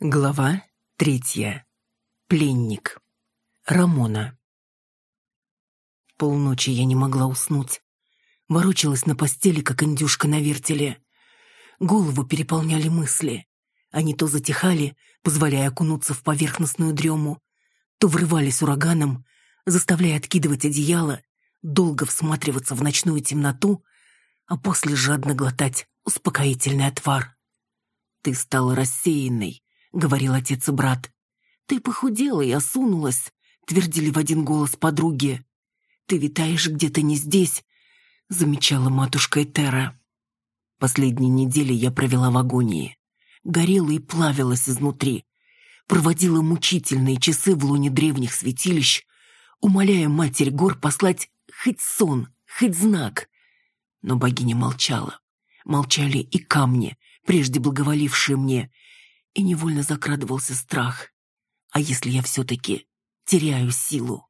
Глава третья. Пленник. Рамона. Полночи я не могла уснуть. Ворочалась на постели, как индюшка на вертеле. Голову переполняли мысли. Они то затихали, позволяя окунуться в поверхностную дрему, то врывались ураганом, заставляя откидывать одеяло, долго всматриваться в ночную темноту, а после жадно глотать успокоительный отвар. Ты стала рассеянной, говорил отец и брат. «Ты похудела и осунулась», — твердили в один голос подруги. «Ты витаешь где-то не здесь», — замечала матушка Этера. Последние недели я провела в агонии. Горела и плавилась изнутри. Проводила мучительные часы в луне древних святилищ, умоляя Матерь Гор послать хоть сон, хоть знак. Но богиня молчала. Молчали и камни, прежде благоволившие мне, и невольно закрадывался страх. А если я все-таки теряю силу?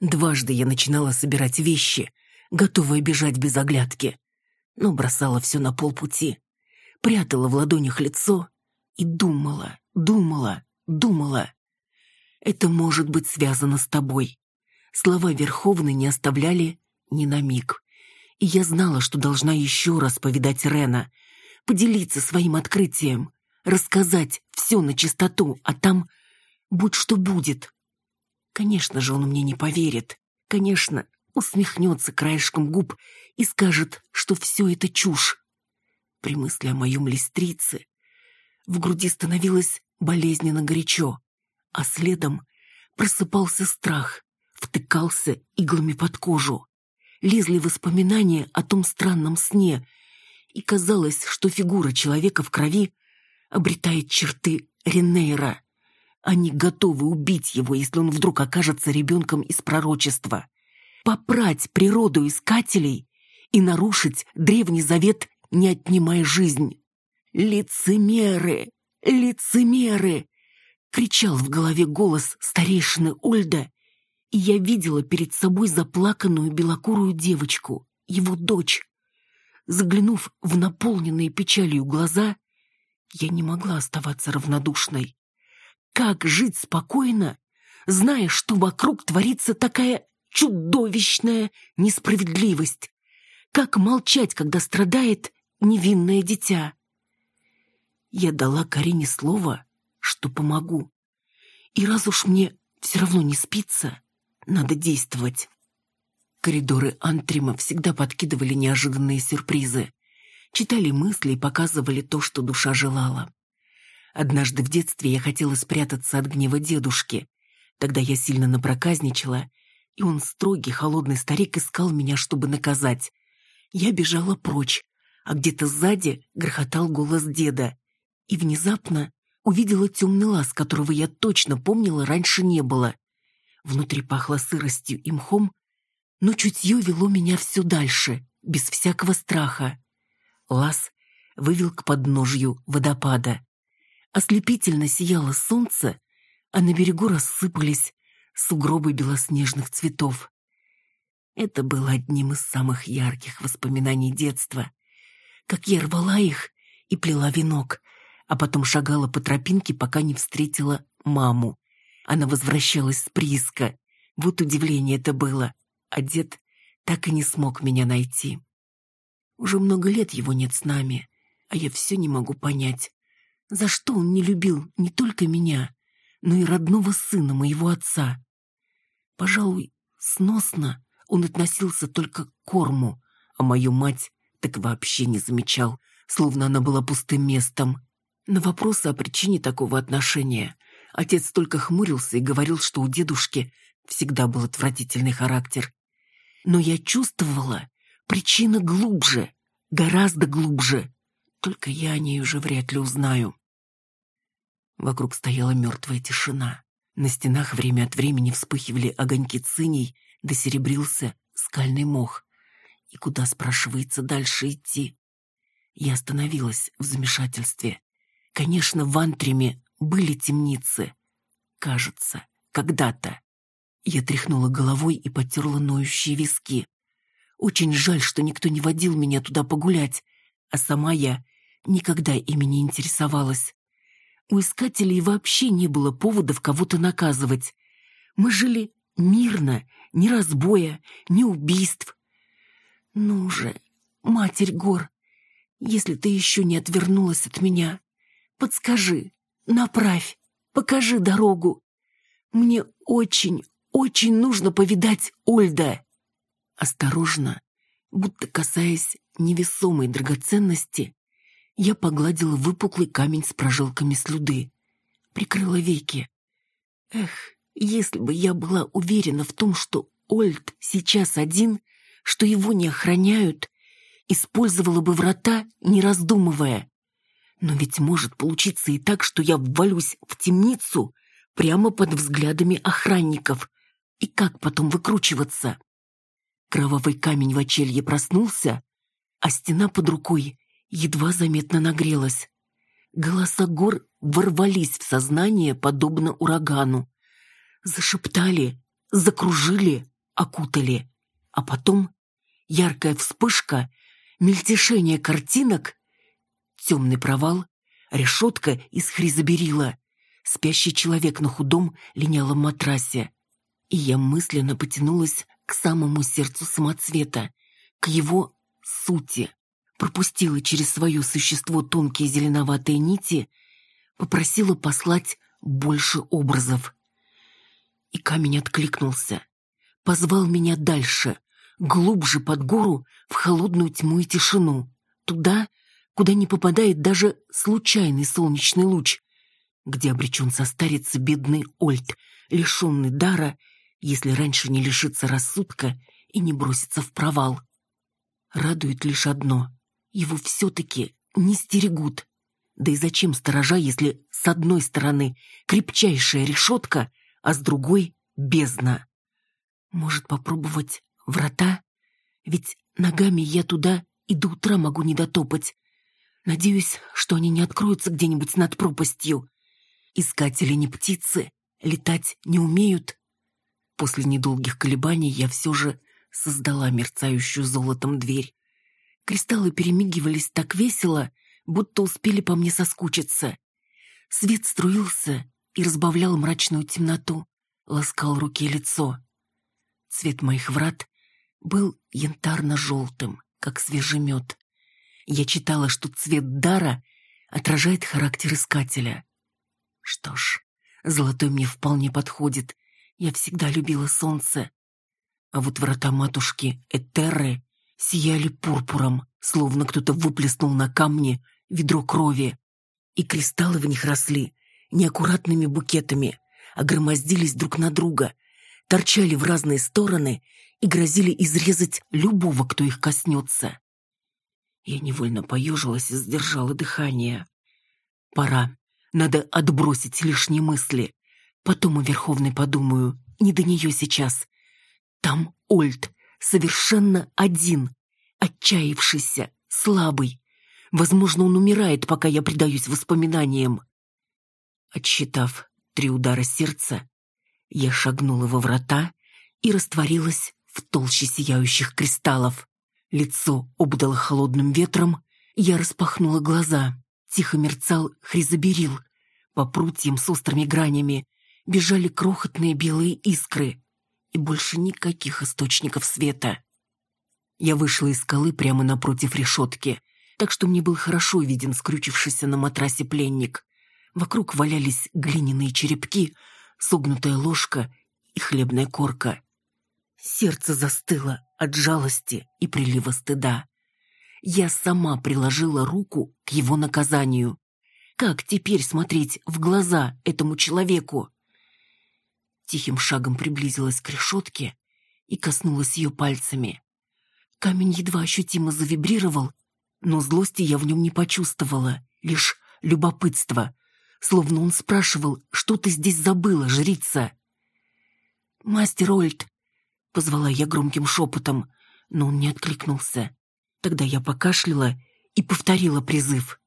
Дважды я начинала собирать вещи, готовая бежать без оглядки, но бросала все на полпути, прятала в ладонях лицо и думала, думала, думала. Это может быть связано с тобой. Слова Верховной не оставляли ни на миг. И я знала, что должна еще раз повидать Рена, поделиться своим открытием, рассказать все на чистоту, а там будь что будет. Конечно же, он мне не поверит. Конечно, усмехнется краешком губ и скажет, что все это чушь. При мысли о моем листрице в груди становилось болезненно горячо, а следом просыпался страх, втыкался иглами под кожу. Лезли воспоминания о том странном сне, и казалось, что фигура человека в крови обретает черты Ренейра. Они готовы убить его, если он вдруг окажется ребенком из пророчества. Попрать природу искателей и нарушить древний завет, не отнимая жизнь. «Лицемеры! Лицемеры!» кричал в голове голос старейшины Ольда, и я видела перед собой заплаканную белокурую девочку, его дочь. Заглянув в наполненные печалью глаза, я не могла оставаться равнодушной. Как жить спокойно, зная, что вокруг творится такая чудовищная несправедливость? Как молчать, когда страдает невинное дитя? Я дала Карине слово, что помогу. И раз уж мне все равно не спится, надо действовать. Коридоры Антрима всегда подкидывали неожиданные сюрпризы читали мысли и показывали то, что душа желала. Однажды в детстве я хотела спрятаться от гнева дедушки. Тогда я сильно напроказничала, и он, строгий, холодный старик, искал меня, чтобы наказать. Я бежала прочь, а где-то сзади грохотал голос деда. И внезапно увидела темный лаз, которого я точно помнила, раньше не было. Внутри пахло сыростью и мхом, но чутье вело меня все дальше, без всякого страха. Лаз вывел к подножью водопада. Ослепительно сияло солнце, а на берегу рассыпались сугробы белоснежных цветов. Это было одним из самых ярких воспоминаний детства. Как я рвала их и плела венок, а потом шагала по тропинке, пока не встретила маму. Она возвращалась с прииска. Вот удивление это было. А дед так и не смог меня найти. Уже много лет его нет с нами, а я все не могу понять, за что он не любил не только меня, но и родного сына моего отца. Пожалуй, сносно он относился только к корму, а мою мать так вообще не замечал, словно она была пустым местом. На вопросы о причине такого отношения отец только хмурился и говорил, что у дедушки всегда был отвратительный характер. Но я чувствовала, Причина глубже, гораздо глубже. Только я о ней уже вряд ли узнаю. Вокруг стояла мертвая тишина. На стенах время от времени вспыхивали огоньки циней, да серебрился скальный мох. И куда, спрашивается, дальше идти? Я остановилась в замешательстве. Конечно, в Антриме были темницы. Кажется, когда-то. Я тряхнула головой и потерла ноющие виски. Очень жаль, что никто не водил меня туда погулять, а сама я никогда ими не интересовалась. У искателей вообще не было поводов кого-то наказывать. Мы жили мирно, ни разбоя, ни убийств. Ну же, Матерь гор, если ты еще не отвернулась от меня, подскажи, направь, покажи дорогу. Мне очень, очень нужно повидать Ольда. Осторожно, будто касаясь невесомой драгоценности, я погладила выпуклый камень с прожилками слюды, прикрыла веки. Эх, если бы я была уверена в том, что Ольд сейчас один, что его не охраняют, использовала бы врата, не раздумывая. Но ведь может получиться и так, что я ввалюсь в темницу прямо под взглядами охранников. И как потом выкручиваться? Кровавый камень в очелье проснулся, а стена под рукой едва заметно нагрелась. Голоса гор ворвались в сознание, подобно урагану. Зашептали, закружили, окутали. А потом яркая вспышка мельтешение картинок, темный провал, решетка из хризоберила, спящий человек на худом линялом матрасе. И я мысленно потянулась к самому сердцу самоцвета, к его сути, пропустила через свое существо тонкие зеленоватые нити, попросила послать больше образов. И камень откликнулся, позвал меня дальше, глубже под гору, в холодную тьму и тишину, туда, куда не попадает даже случайный солнечный луч, где обречен состариться бедный Ольд, лишенный дара, если раньше не лишится рассудка и не бросится в провал. Радует лишь одно — его все-таки не стерегут. Да и зачем сторожа, если с одной стороны крепчайшая решетка, а с другой — бездна? Может попробовать Врата? Ведь ногами я туда и до утра могу не дотопать. Надеюсь, что они не откроются где-нибудь над пропастью. Искатели не птицы, летать не умеют. После недолгих колебаний я все же создала мерцающую золотом дверь. Кристаллы перемигивались так весело, будто успели по мне соскучиться. Свет струился и разбавлял мрачную темноту, ласкал руки и лицо. Цвет моих врат был янтарно-желтым, как свежий мед. Я читала, что цвет дара отражает характер искателя. Что ж, золотой мне вполне подходит. Я всегда любила солнце. А вот врата матушки Этерры сияли пурпуром, словно кто-то выплеснул на камни ведро крови. И кристаллы в них росли неаккуратными букетами, огромоздились друг на друга, торчали в разные стороны и грозили изрезать любого, кто их коснется. Я невольно поежилась и сдержала дыхание. Пора. Надо отбросить лишние мысли. Потом о Верховной подумаю. Не до нее сейчас. Там Ольд, совершенно один, отчаявшийся, слабый. Возможно, он умирает, пока я предаюсь воспоминаниям. Отсчитав три удара сердца, я шагнула во врата и растворилась в толще сияющих кристаллов. Лицо обдало холодным ветром, я распахнула глаза. Тихо мерцал хризоберил. По прутьям с острыми гранями бежали крохотные белые искры. И больше никаких источников света. Я вышла из скалы прямо напротив решетки, так что мне был хорошо виден скрючившийся на матрасе пленник. Вокруг валялись глиняные черепки, согнутая ложка и хлебная корка. Сердце застыло от жалости и прилива стыда. Я сама приложила руку к его наказанию. Как теперь смотреть в глаза этому человеку? Тихим шагом приблизилась к решетке и коснулась ее пальцами. Камень едва ощутимо завибрировал, но злости я в нем не почувствовала, лишь любопытство, словно он спрашивал, что ты здесь забыла, жрица. «Мастер Ольд, Позвала я громким шепотом, но он не откликнулся. Тогда я покашляла и повторила призыв.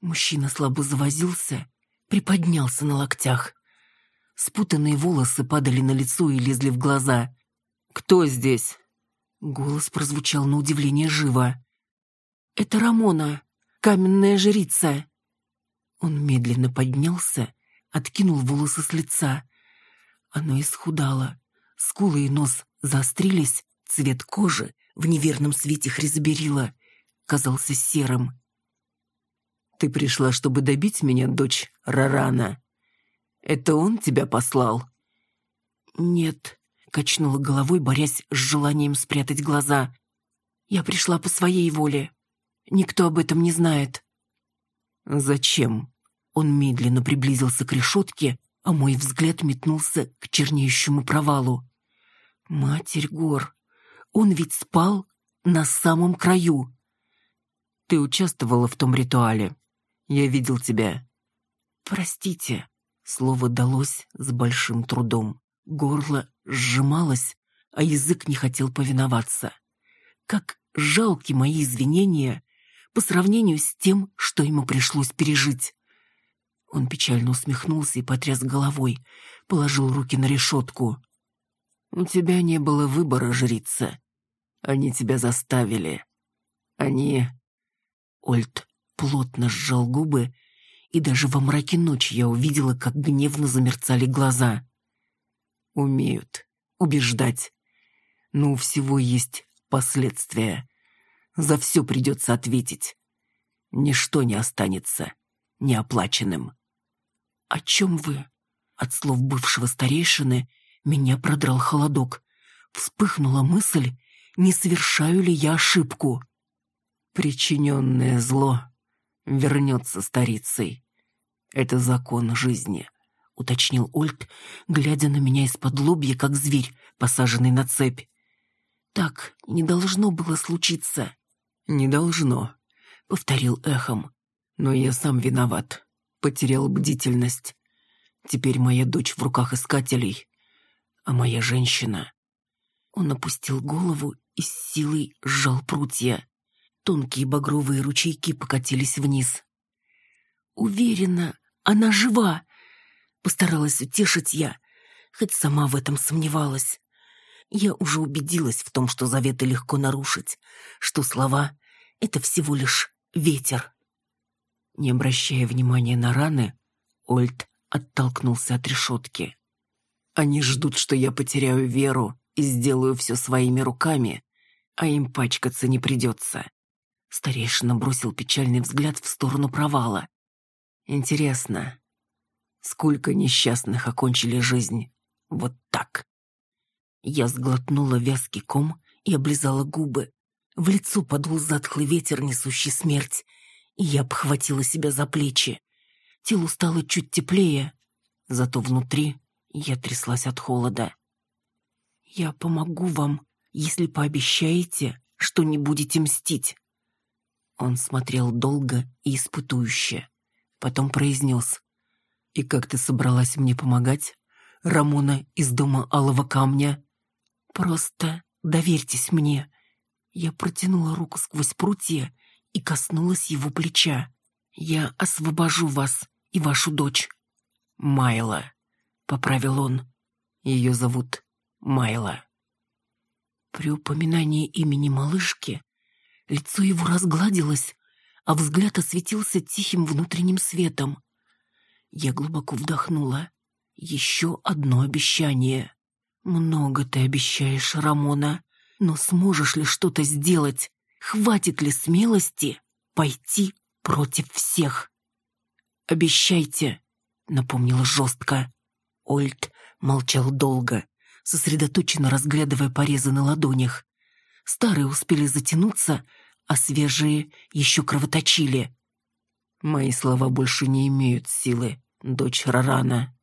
Мужчина слабо завозился, приподнялся на локтях. Спутанные волосы падали на лицо и лезли в глаза. «Кто здесь?» Голос прозвучал на удивление живо. «Это Рамона, каменная жрица». Он медленно поднялся, откинул волосы с лица. Оно исхудало. Скулы и нос заострились, цвет кожи в неверном свете хризберила казался серым. «Ты пришла, чтобы добить меня, дочь Рарана? Это он тебя послал?» «Нет», — качнула головой, борясь с желанием спрятать глаза. «Я пришла по своей воле. Никто об этом не знает». «Зачем?» Он медленно приблизился к решетке, а мой взгляд метнулся к чернеющему провалу. «Матерь гор! Он ведь спал на самом краю!» «Ты участвовала в том ритуале. Я видел тебя». «Простите», — слово далось с большим трудом. Горло сжималось, а язык не хотел повиноваться. Как жалки мои извинения по сравнению с тем, что ему пришлось пережить. Он печально усмехнулся и потряс головой, положил руки на решетку. «У тебя не было выбора, жрица. Они тебя заставили. Они...» Ольд плотно сжал губы, и даже во мраке ночи я увидела, как гневно замерцали глаза. «Умеют убеждать. Но у всего есть последствия. За все придется ответить. Ничто не останется неоплаченным». «О чем вы?» От слов бывшего старейшины меня продрал холодок. Вспыхнула мысль, не совершаю ли я ошибку. Причиненное зло вернется старицей. Это закон жизни, уточнил Ольд, глядя на меня из-под лобья, как зверь, посаженный на цепь. Так не должно было случиться. Не должно, повторил эхом. Но я сам виноват потерял бдительность. Теперь моя дочь в руках искателей, а моя женщина... Он опустил голову и с силой сжал прутья. Тонкие багровые ручейки покатились вниз. «Уверена, она жива!» Постаралась утешить я, хоть сама в этом сомневалась. Я уже убедилась в том, что заветы легко нарушить, что слова — это всего лишь ветер. Не обращая внимания на раны, Ольд оттолкнулся от решетки. «Они ждут, что я потеряю веру и сделаю все своими руками, а им пачкаться не придется». Старейшина бросил печальный взгляд в сторону провала. «Интересно, сколько несчастных окончили жизнь вот так?» Я сглотнула вязкий ком и облизала губы. В лицо подул затхлый ветер, несущий смерть, я обхватила себя за плечи. Телу стало чуть теплее, зато внутри я тряслась от холода. «Я помогу вам, если пообещаете, что не будете мстить». Он смотрел долго и испытующе. Потом произнес. «И как ты собралась мне помогать, Рамона из дома Алого Камня?» «Просто доверьтесь мне». Я протянула руку сквозь прутья и коснулась его плеча. «Я освобожу вас и вашу дочь». «Майла», — поправил он. «Ее зовут Майла». При упоминании имени малышки лицо его разгладилось, а взгляд осветился тихим внутренним светом. Я глубоко вдохнула. Еще одно обещание. «Много ты обещаешь, Рамона, но сможешь ли что-то сделать?» Хватит ли смелости пойти против всех? «Обещайте», — напомнила жестко. Ольд молчал долго, сосредоточенно разглядывая порезы на ладонях. Старые успели затянуться, а свежие еще кровоточили. «Мои слова больше не имеют силы, дочь Рарана.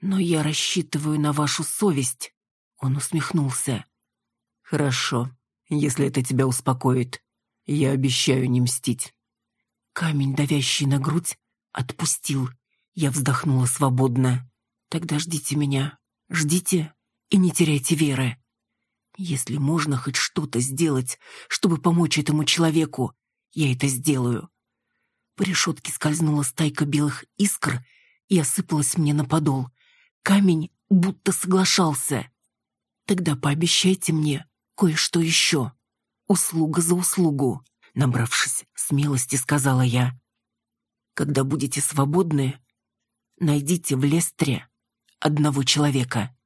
Но я рассчитываю на вашу совесть», — он усмехнулся. «Хорошо», если это тебя успокоит. Я обещаю не мстить». Камень, давящий на грудь, отпустил. Я вздохнула свободно. «Тогда ждите меня. Ждите и не теряйте веры. Если можно хоть что-то сделать, чтобы помочь этому человеку, я это сделаю». По решетке скользнула стайка белых искр и осыпалась мне на подол. Камень будто соглашался. «Тогда пообещайте мне, кое-что еще. Услуга за услугу», — набравшись смелости, сказала я. Когда будете свободны, найдите в Лестре одного человека.